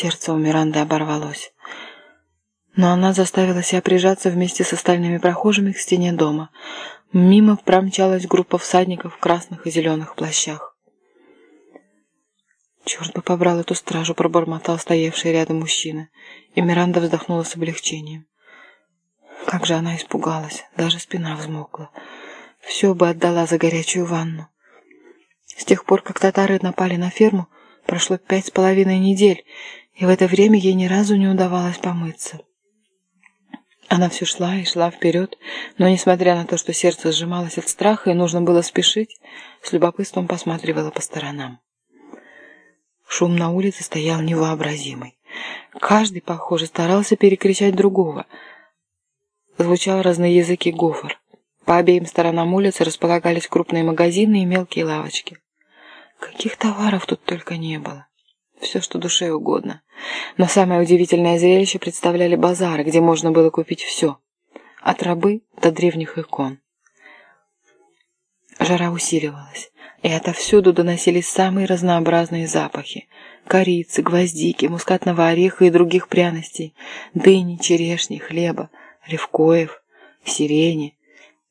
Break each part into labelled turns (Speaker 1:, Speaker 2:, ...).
Speaker 1: Сердце у Миранды оборвалось. Но она заставила себя прижаться вместе с остальными прохожими к стене дома. Мимо промчалась группа всадников в красных и зеленых плащах. «Черт бы побрал эту стражу!» — пробормотал стоявший рядом мужчина, и Миранда вздохнула с облегчением. Как же она испугалась, даже спина взмокла. Все бы отдала за горячую ванну. С тех пор, как татары напали на ферму, прошло пять с половиной недель, и в это время ей ни разу не удавалось помыться. Она все шла и шла вперед, но, несмотря на то, что сердце сжималось от страха и нужно было спешить, с любопытством посматривала по сторонам. Шум на улице стоял невообразимый. Каждый, похоже, старался перекричать другого. Звучал разноязыкий гофр. По обеим сторонам улицы располагались крупные магазины и мелкие лавочки. Каких товаров тут только не было. Все, что душе угодно. Но самое удивительное зрелище представляли базары, где можно было купить все. От рабы до древних икон. Жара усиливалась, и отовсюду доносились самые разнообразные запахи. Корицы, гвоздики, мускатного ореха и других пряностей, дыни, черешни, хлеба, левкоев, сирени,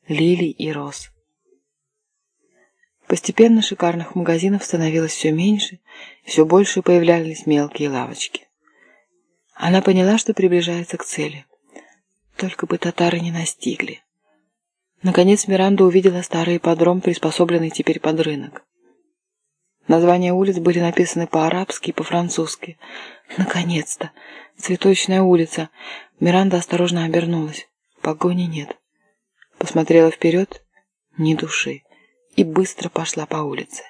Speaker 1: лилий и роз. Постепенно шикарных магазинов становилось все меньше, все больше появлялись мелкие лавочки. Она поняла, что приближается к цели. Только бы татары не настигли. Наконец Миранда увидела старый подром, приспособленный теперь под рынок. Названия улиц были написаны по-арабски и по-французски. Наконец-то! Цветочная улица. Миранда осторожно обернулась. Погони нет. Посмотрела вперед. Ни души и быстро пошла по улице.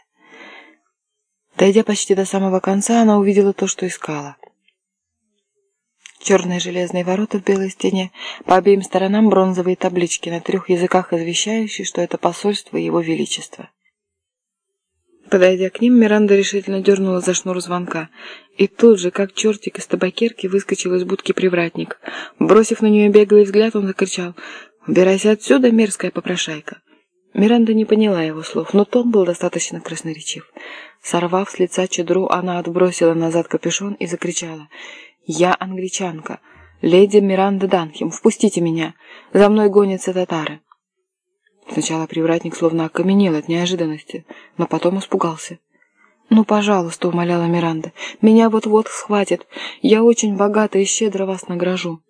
Speaker 1: Дойдя почти до самого конца, она увидела то, что искала. Черные железные ворота в белой стене, по обеим сторонам бронзовые таблички на трех языках, извещающие, что это посольство Его Величества. Подойдя к ним, Миранда решительно дернула за шнур звонка. И тут же, как чертик из табакерки, выскочил из будки привратник. Бросив на нее беглый взгляд, он закричал «Убирайся отсюда, мерзкая попрошайка!» Миранда не поняла его слов, но тон был достаточно красноречив. Сорвав с лица чедру, она отбросила назад капюшон и закричала. «Я англичанка. Леди Миранда Данхем, впустите меня. За мной гонятся татары». Сначала привратник словно окаменел от неожиданности, но потом испугался. «Ну, пожалуйста», — умоляла Миранда, — «меня вот-вот схватят. Я очень богата и щедро вас награжу».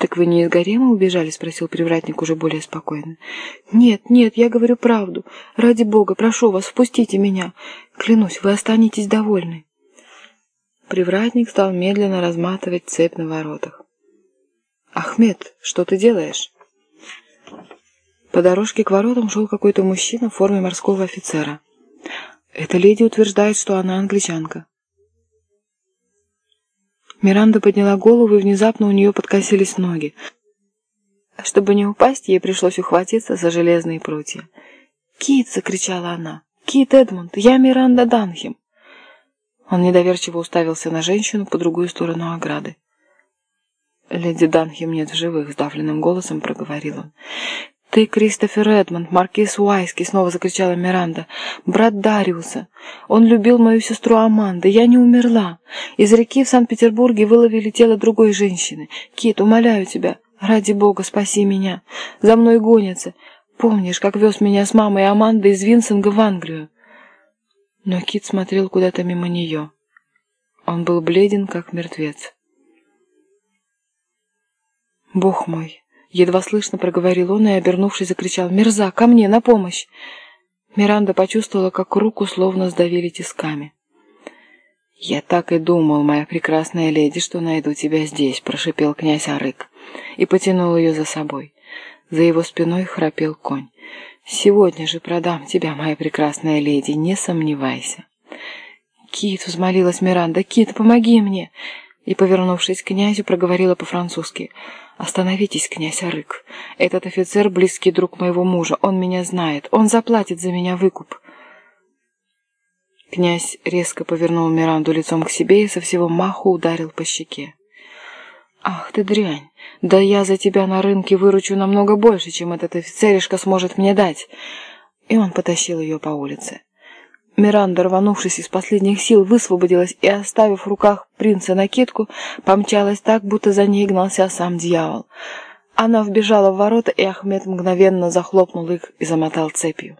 Speaker 1: «Так вы не из гарема убежали?» — спросил привратник уже более спокойно. «Нет, нет, я говорю правду. Ради бога, прошу вас, впустите меня. Клянусь, вы останетесь довольны». Привратник стал медленно разматывать цепь на воротах. «Ахмед, что ты делаешь?» По дорожке к воротам шел какой-то мужчина в форме морского офицера. Эта леди утверждает, что она англичанка. Миранда подняла голову, и внезапно у нее подкосились ноги. Чтобы не упасть, ей пришлось ухватиться за железные прутья. «Кит!» — закричала она. «Кит Эдмунд! Я Миранда Данхем!» Он недоверчиво уставился на женщину по другую сторону ограды. «Леди Данхем нет в живых», — сдавленным голосом проговорил он. «Ты Кристофер Эдмонд, маркиз Уайский!» — снова закричала Миранда. «Брат Дариуса! Он любил мою сестру Аманду. Я не умерла. Из реки в Санкт-Петербурге выловили тело другой женщины. Кит, умоляю тебя, ради бога, спаси меня. За мной гонятся. Помнишь, как вез меня с мамой Амандой из Винсинга в Англию?» Но Кит смотрел куда-то мимо нее. Он был бледен, как мертвец. «Бог мой!» Едва слышно проговорил он и, обернувшись, закричал «Мерза, ко мне, на помощь!» Миранда почувствовала, как руку словно сдавили тисками. «Я так и думал, моя прекрасная леди, что найду тебя здесь», — прошипел князь Арык и потянул ее за собой. За его спиной храпел конь. «Сегодня же продам тебя, моя прекрасная леди, не сомневайся». «Кит!» — взмолилась Миранда. «Кит, помоги мне!» И, повернувшись к князю, проговорила по-французски — «Остановитесь, князь Арык. Этот офицер — близкий друг моего мужа. Он меня знает. Он заплатит за меня выкуп». Князь резко повернул Миранду лицом к себе и со всего маху ударил по щеке. «Ах ты дрянь! Да я за тебя на рынке выручу намного больше, чем этот офицеришка сможет мне дать!» И он потащил ее по улице. Миранда, рванувшись из последних сил, высвободилась и, оставив в руках принца накидку, помчалась так, будто за ней гнался сам дьявол. Она вбежала в ворота, и Ахмед мгновенно захлопнул их и замотал цепью.